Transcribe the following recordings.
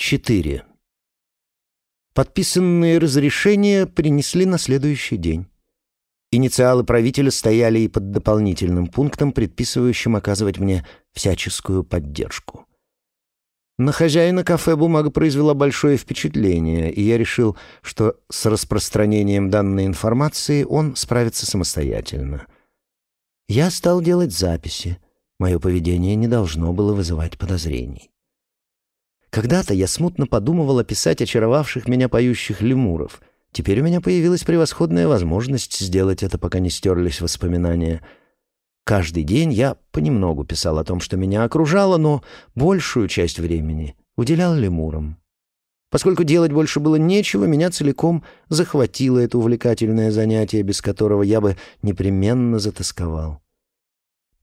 4. Подписанные разрешения принесли на следующий день. Инициалы правителя стояли и под дополнительным пунктом, предписывающим оказывать мне всяческую поддержку. На хозяина кафе бумага произвела большое впечатление, и я решил, что с распространением данной информации он справится самостоятельно. Я стал делать записи. Мое поведение не должно было вызывать подозрений. Когда-то я смутно подумывал описать очаровавших меня поющих лемуров. Теперь у меня появилась превосходная возможность сделать это, пока не стерлись воспоминания. Каждый день я понемногу писал о том, что меня окружало, но большую часть времени уделял лемурам. Поскольку делать больше было нечего, меня целиком захватило это увлекательное занятие, без которого я бы непременно затасковал.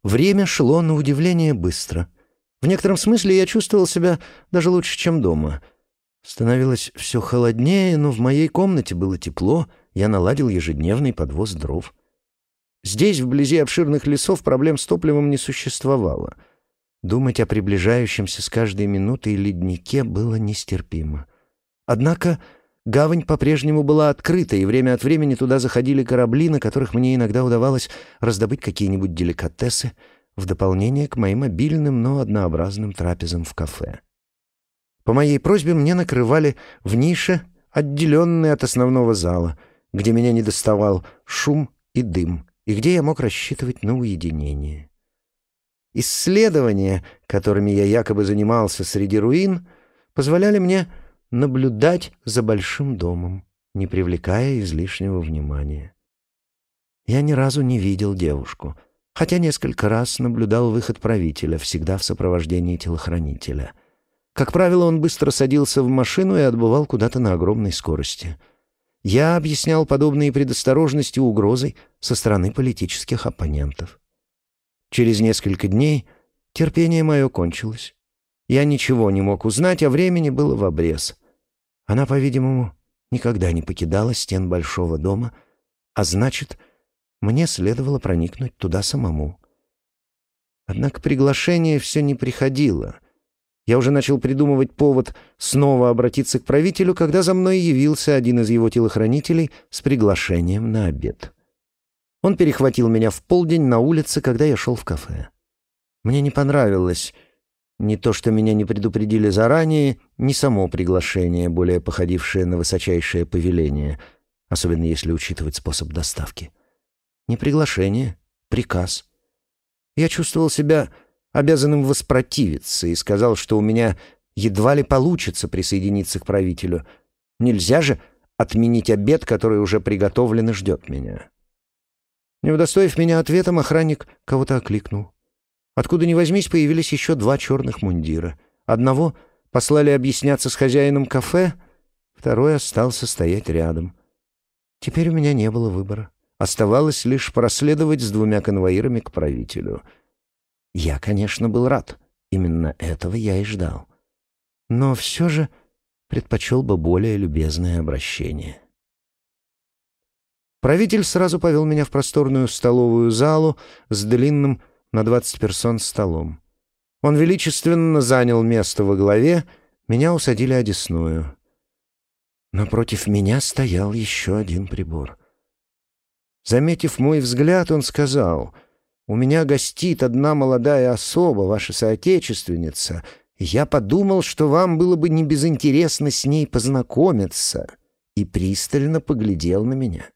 Время шло на удивление быстро — в некотором смысле я чувствовал себя даже лучше, чем дома. Становилось все холоднее, но в моей комнате было тепло, я наладил ежедневный подвоз дров. Здесь, вблизи обширных лесов, проблем с топливом не существовало. Думать о приближающемся с каждой минутой леднике было нестерпимо. Однако гавань по-прежнему была открыта, и время от времени туда заходили корабли, на которых мне иногда удавалось раздобыть какие-нибудь деликатесы — в дополнение к моим обильным, но однообразным трапезам в кафе. По моей просьбе мне накрывали в нише, отделенной от основного зала, где меня не доставал шум и дым, и где я мог рассчитывать на уединение. Исследования, которыми я якобы занимался среди руин, позволяли мне наблюдать за большим домом, не привлекая излишнего внимания. Я ни разу не видел девушку — хотя несколько раз наблюдал выход правителя, всегда в сопровождении телохранителя. Как правило, он быстро садился в машину и отбывал куда-то на огромной скорости. Я объяснял подобные предосторожности угрозой со стороны политических оппонентов. Через несколько дней терпение мое кончилось. Я ничего не мог узнать, а времени было в обрез. Она, по-видимому, никогда не покидала стен большого дома, а значит, мне следовало проникнуть туда самому. Однако приглашение все не приходило. Я уже начал придумывать повод снова обратиться к правителю, когда за мной явился один из его телохранителей с приглашением на обед. Он перехватил меня в полдень на улице, когда я шел в кафе. Мне не понравилось ни то, что меня не предупредили заранее, ни само приглашение, более походившее на высочайшее повеление, особенно если учитывать способ доставки. Не приглашение, приказ. Я чувствовал себя обязанным воспротивиться и сказал, что у меня едва ли получится присоединиться к правителю. Нельзя же отменить обед, который уже приготовлен и ждет меня. Не удостоив меня ответом, охранник кого-то окликнул. Откуда ни возьмись, появились еще два черных мундира. Одного послали объясняться с хозяином кафе, второй остался стоять рядом. Теперь у меня не было выбора. Оставалось лишь проследовать с двумя конвоирами к правителю. Я, конечно, был рад. Именно этого я и ждал. Но все же предпочел бы более любезное обращение. Правитель сразу повел меня в просторную столовую залу с длинным на двадцать персон столом. Он величественно занял место во главе, меня усадили одесную. Напротив меня стоял еще один прибор — Заметив мой взгляд, он сказал, «У меня гостит одна молодая особа, ваша соотечественница, я подумал, что вам было бы небезынтересно с ней познакомиться» и пристально поглядел на меня.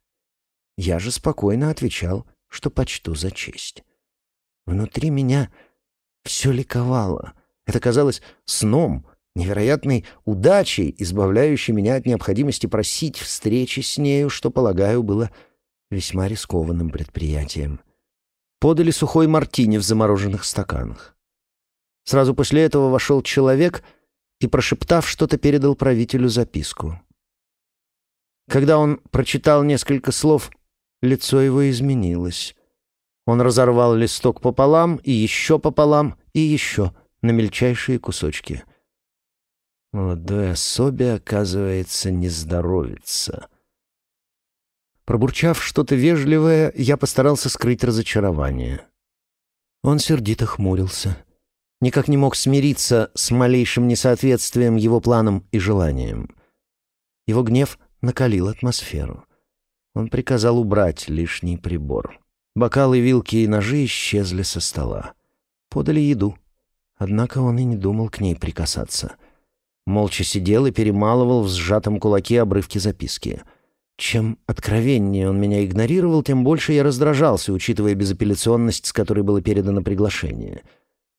Я же спокойно отвечал, что почту за честь. Внутри меня все ликовало. Это казалось сном, невероятной удачей, избавляющей меня от необходимости просить встречи с нею, что, полагаю, было весьма рискованным предприятием. Подали сухой мартини в замороженных стаканах. Сразу после этого вошел человек и, прошептав что-то, передал правителю записку. Когда он прочитал несколько слов, лицо его изменилось. Он разорвал листок пополам и еще пополам и еще на мельчайшие кусочки. Молодой особе, оказывается, не здоровится. Пробурчав что-то вежливое, я постарался скрыть разочарование. Он сердито хмурился. никак не мог смириться с малейшим несоответствием его планам и желаниям. Его гнев накалил атмосферу. Он приказал убрать лишний прибор. Бокалы, вилки и ножи исчезли со стола. Подали еду. Однако он и не думал к ней прикасаться. Молча сидел и перемалывал в сжатом кулаке обрывки записки. Чем откровеннее он меня игнорировал, тем больше я раздражался, учитывая безапелляционность, с которой было передано приглашение.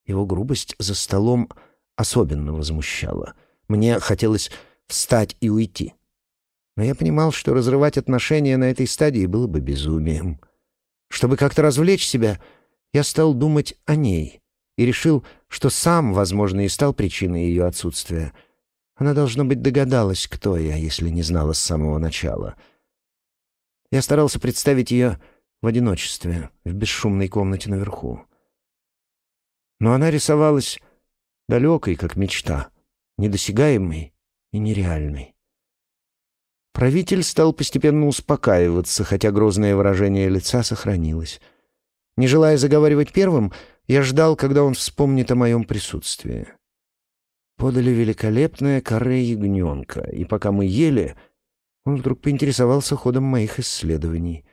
Его грубость за столом особенно возмущала. Мне хотелось встать и уйти. Но я понимал, что разрывать отношения на этой стадии было бы безумием. Чтобы как-то развлечь себя, я стал думать о ней и решил, что сам, возможно, и стал причиной ее отсутствия. Она, должно быть, догадалась, кто я, если не знала с самого начала. Я старался представить ее в одиночестве, в бесшумной комнате наверху. Но она рисовалась далекой, как мечта, недосягаемой и нереальной. Правитель стал постепенно успокаиваться, хотя грозное выражение лица сохранилось. Не желая заговаривать первым, я ждал, когда он вспомнит о моем присутствии. Подали великолепное каре ягненка, и пока мы ели, он вдруг поинтересовался ходом моих исследований.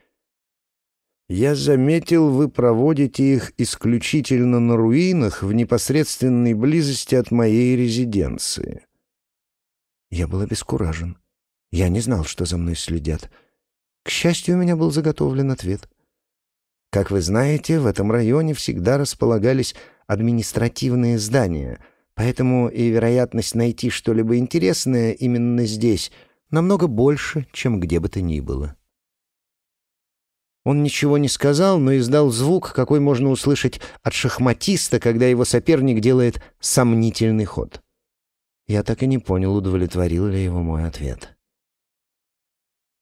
«Я заметил, вы проводите их исключительно на руинах в непосредственной близости от моей резиденции». Я был обескуражен. Я не знал, что за мной следят. К счастью, у меня был заготовлен ответ. Как вы знаете, в этом районе всегда располагались административные здания, поэтому и вероятность найти что-либо интересное именно здесь намного больше, чем где бы то ни было. Он ничего не сказал, но издал звук, какой можно услышать от шахматиста, когда его соперник делает сомнительный ход. Я так и не понял, удовлетворил ли его мой ответ.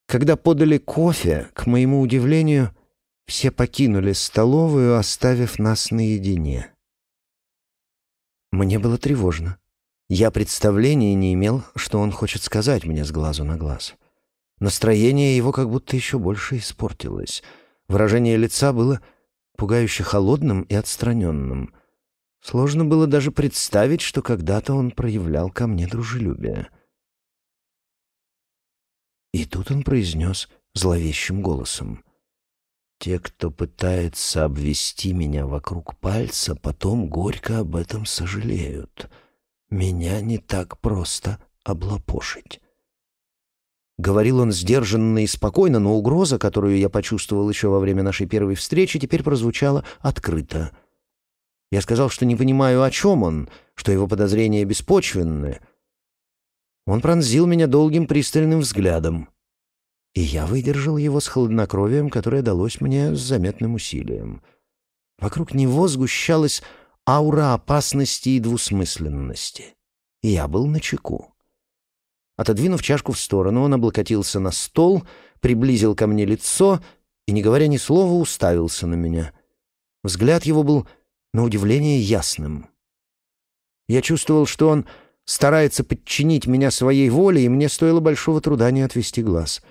Когда подали кофе, к моему удивлению, все покинули столовую, оставив нас наедине. Мне было тревожно. Я представления не имел, что он хочет сказать мне с глазу на глаз. Настроение его как будто еще больше испортилось. Выражение лица было пугающе холодным и отстраненным. Сложно было даже представить, что когда-то он проявлял ко мне дружелюбие. И тут он произнес зловещим голосом. «Те, кто пытается обвести меня вокруг пальца, потом горько об этом сожалеют. Меня не так просто облапошить». Говорил он сдержанно и спокойно, но угроза, которую я почувствовал еще во время нашей первой встречи, теперь прозвучала открыто. Я сказал, что не понимаю, о чем он, что его подозрения беспочвенны, он пронзил меня долгим пристальным взглядом. И я выдержал его с хладнокровием, которое далось мне с заметным усилием. Вокруг него сгущалась аура опасности и двусмысленности. И я был на чеку. Отодвинув чашку в сторону, он облокотился на стол, приблизил ко мне лицо и, не говоря ни слова, уставился на меня. Взгляд его был, на удивление, ясным. Я чувствовал, что он старается подчинить меня своей воле, и мне стоило большого труда не отвести глаз.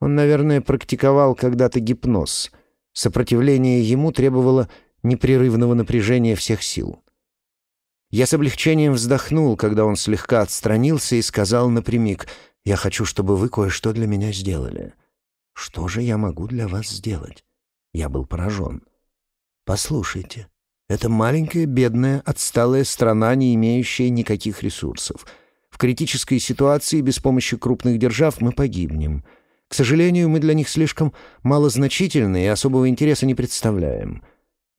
Он, наверное, практиковал когда-то гипноз. Сопротивление ему требовало непрерывного напряжения всех сил. Я с облегчением вздохнул, когда он слегка отстранился и сказал напрямик, «Я хочу, чтобы вы кое-что для меня сделали». «Что же я могу для вас сделать?» Я был поражен. «Послушайте, это маленькая, бедная, отсталая страна, не имеющая никаких ресурсов. В критической ситуации без помощи крупных держав мы погибнем. К сожалению, мы для них слишком малозначительны и особого интереса не представляем.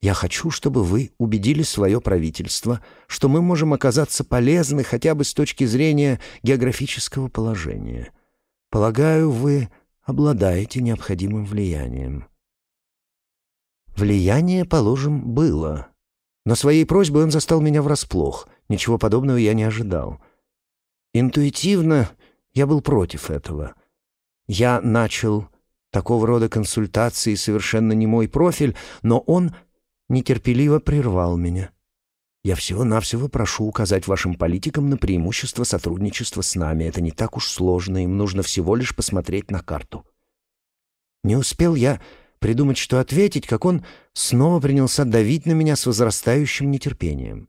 Я хочу, чтобы вы убедили свое правительство, что мы можем оказаться полезны хотя бы с точки зрения географического положения. Полагаю, вы обладаете необходимым влиянием. Влияние, положим, было. Но своей просьбой он застал меня врасплох. Ничего подобного я не ожидал. Интуитивно я был против этого. Я начал такого рода консультации, совершенно не мой профиль, но он нетерпеливо прервал меня. Я всего-навсего прошу указать вашим политикам на преимущество сотрудничества с нами. Это не так уж сложно, им нужно всего лишь посмотреть на карту. Не успел я придумать, что ответить, как он снова принялся давить на меня с возрастающим нетерпением.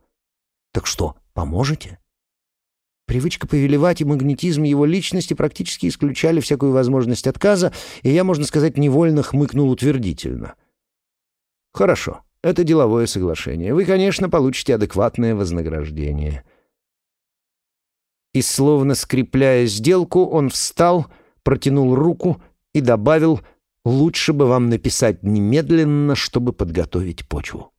Так что, поможете? Привычка повелевать и магнетизм его личности практически исключали всякую возможность отказа, и я, можно сказать, невольно хмыкнул утвердительно. «Хорошо, это деловое соглашение. Вы, конечно, получите адекватное вознаграждение». И, словно скрепляя сделку, он встал, протянул руку и добавил «Лучше бы вам написать немедленно, чтобы подготовить почву».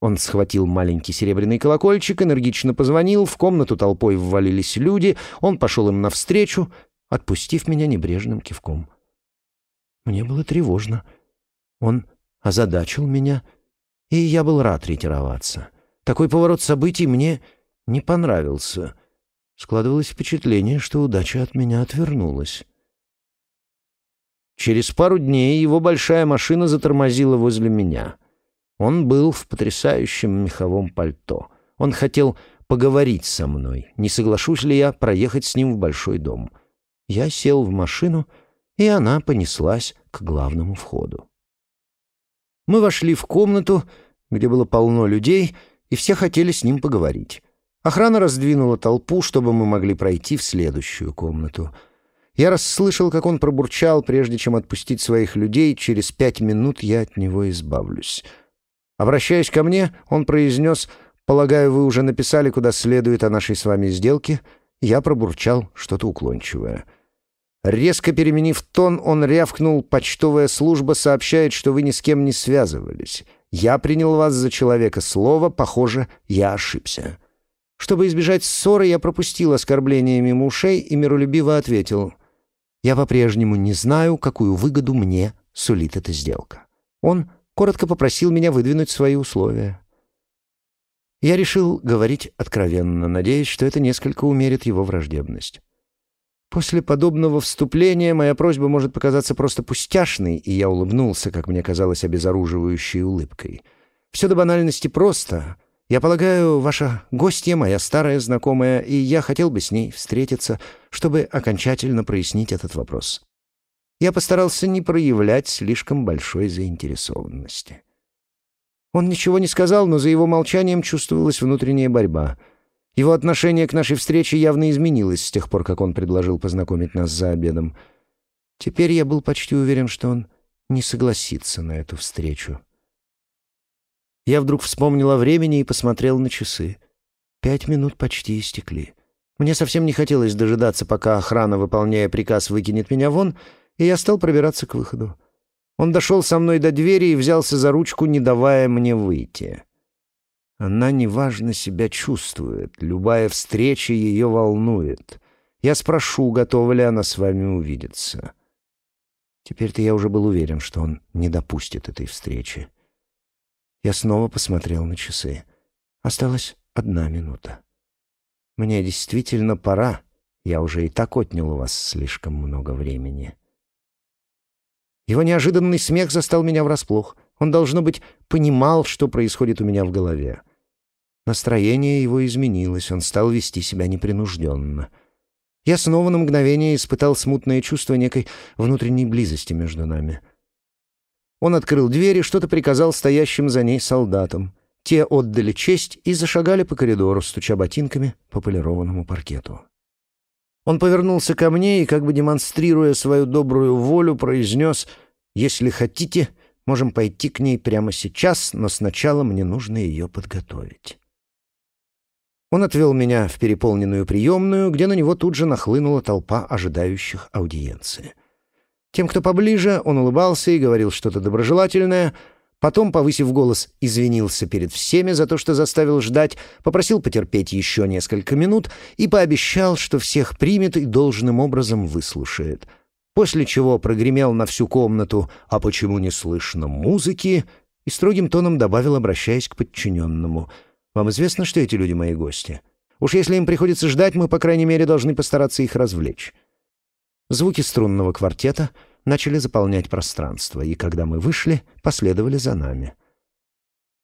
Он схватил маленький серебряный колокольчик, энергично позвонил, в комнату толпой ввалились люди, он пошел им навстречу, отпустив меня небрежным кивком. Мне было тревожно. Он озадачил меня, и я был рад ретироваться. Такой поворот событий мне не понравился. Складывалось впечатление, что удача от меня отвернулась. Через пару дней его большая машина затормозила возле меня — он был в потрясающем меховом пальто. Он хотел поговорить со мной, не соглашусь ли я проехать с ним в большой дом. Я сел в машину, и она понеслась к главному входу. Мы вошли в комнату, где было полно людей, и все хотели с ним поговорить. Охрана раздвинула толпу, чтобы мы могли пройти в следующую комнату. Я расслышал, как он пробурчал, прежде чем отпустить своих людей, через пять минут я от него избавлюсь. Обращаясь ко мне, он произнес «Полагаю, вы уже написали, куда следует о нашей с вами сделке?» Я пробурчал что-то уклончивое. Резко переменив тон, он рявкнул «Почтовая служба сообщает, что вы ни с кем не связывались. Я принял вас за человека слова, похоже, я ошибся». Чтобы избежать ссоры, я пропустил оскорбление мимо ушей и миролюбиво ответил «Я по-прежнему не знаю, какую выгоду мне сулит эта сделка». Он коротко попросил меня выдвинуть свои условия. Я решил говорить откровенно, надеясь, что это несколько умерит его враждебность. После подобного вступления моя просьба может показаться просто пустяшной, и я улыбнулся, как мне казалось, обезоруживающей улыбкой. Все до банальности просто. Я полагаю, ваша гостья моя старая знакомая, и я хотел бы с ней встретиться, чтобы окончательно прояснить этот вопрос я постарался не проявлять слишком большой заинтересованности. Он ничего не сказал, но за его молчанием чувствовалась внутренняя борьба. Его отношение к нашей встрече явно изменилось с тех пор, как он предложил познакомить нас за обедом. Теперь я был почти уверен, что он не согласится на эту встречу. Я вдруг вспомнил о времени и посмотрел на часы. Пять минут почти истекли. Мне совсем не хотелось дожидаться, пока охрана, выполняя приказ, выкинет меня вон — и я стал пробираться к выходу. Он дошел со мной до двери и взялся за ручку, не давая мне выйти. Она неважно себя чувствует, любая встреча ее волнует. Я спрошу, готова ли она с вами увидеться. Теперь-то я уже был уверен, что он не допустит этой встречи. Я снова посмотрел на часы. Осталась одна минута. Мне действительно пора. Я уже и так отнял у вас слишком много времени. Его неожиданный смех застал меня врасплох. Он, должно быть, понимал, что происходит у меня в голове. Настроение его изменилось, он стал вести себя непринужденно. Я снова на мгновение испытал смутное чувство некой внутренней близости между нами. Он открыл дверь и что-то приказал стоящим за ней солдатам. Те отдали честь и зашагали по коридору, стуча ботинками по полированному паркету. Он повернулся ко мне и, как бы демонстрируя свою добрую волю, произнес «Если хотите, можем пойти к ней прямо сейчас, но сначала мне нужно ее подготовить». Он отвел меня в переполненную приемную, где на него тут же нахлынула толпа ожидающих аудиенции. Тем, кто поближе, он улыбался и говорил что-то доброжелательное — Потом, повысив голос, извинился перед всеми за то, что заставил ждать, попросил потерпеть еще несколько минут и пообещал, что всех примет и должным образом выслушает. После чего прогремел на всю комнату «А почему не слышно музыки?» и строгим тоном добавил, обращаясь к подчиненному. «Вам известно, что эти люди мои гости? Уж если им приходится ждать, мы, по крайней мере, должны постараться их развлечь». Звуки струнного квартета — начали заполнять пространство, и когда мы вышли, последовали за нами.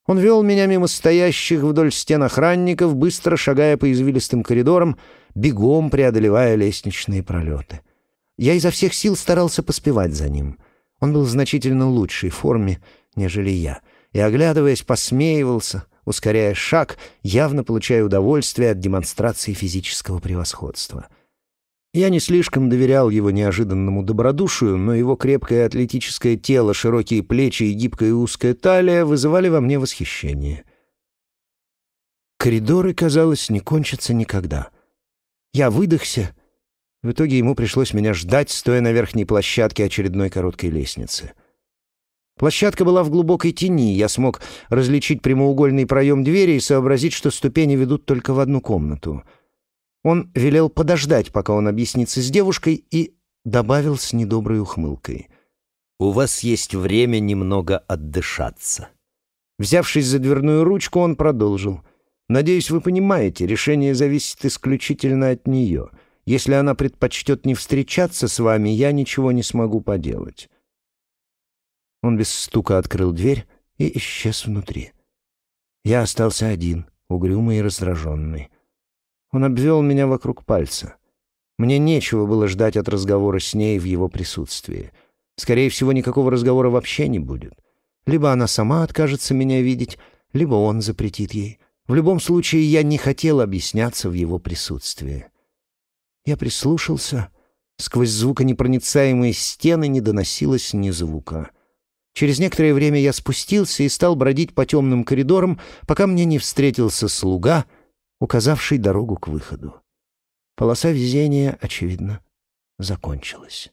Он вел меня мимо стоящих вдоль стен охранников, быстро шагая по извилистым коридорам, бегом преодолевая лестничные пролеты. Я изо всех сил старался поспевать за ним. Он был в значительно лучшей форме, нежели я, и, оглядываясь, посмеивался, ускоряя шаг, явно получая удовольствие от демонстрации физического превосходства. Я не слишком доверял его неожиданному добродушию, но его крепкое атлетическое тело, широкие плечи и гибкая узкая талия вызывали во мне восхищение. Коридоры, казалось, не кончатся никогда. Я выдохся. В итоге ему пришлось меня ждать, стоя на верхней площадке очередной короткой лестницы. Площадка была в глубокой тени, я смог различить прямоугольный проем двери и сообразить, что ступени ведут только в одну комнату. Он велел подождать, пока он объяснится с девушкой, и добавил с недоброй ухмылкой. «У вас есть время немного отдышаться». Взявшись за дверную ручку, он продолжил. «Надеюсь, вы понимаете, решение зависит исключительно от нее. Если она предпочтет не встречаться с вами, я ничего не смогу поделать». Он без стука открыл дверь и исчез внутри. Я остался один, угрюмый и раздраженный. Он обвел меня вокруг пальца. Мне нечего было ждать от разговора с ней в его присутствии. Скорее всего, никакого разговора вообще не будет. Либо она сама откажется меня видеть, либо он запретит ей. В любом случае, я не хотел объясняться в его присутствии. Я прислушался. Сквозь звуконепроницаемые стены не доносилось ни звука. Через некоторое время я спустился и стал бродить по темным коридорам, пока мне не встретился слуга, указавший дорогу к выходу. Полоса везения, очевидно, закончилась.